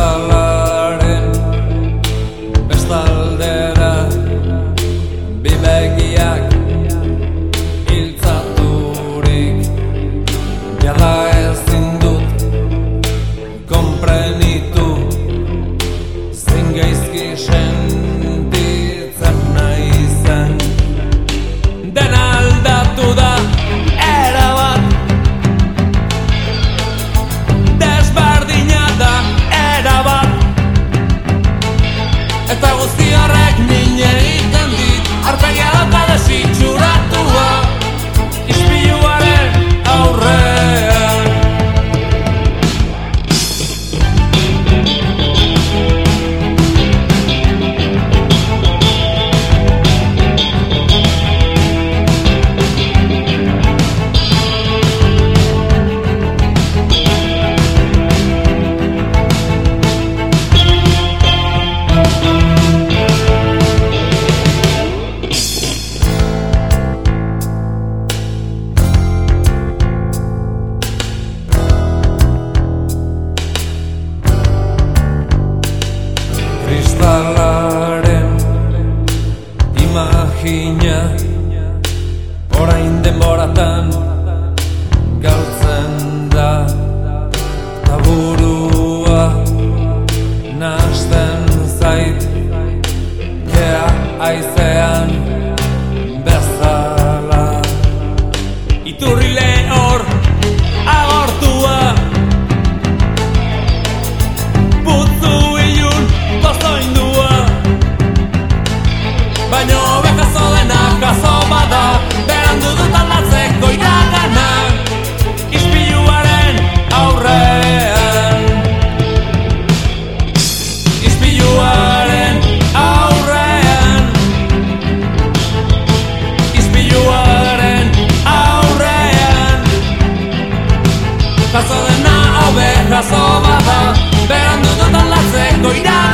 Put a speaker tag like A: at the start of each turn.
A: salah makina Orain denbora Bazo dena hau berrazo bada Berandu dut alatzeko irak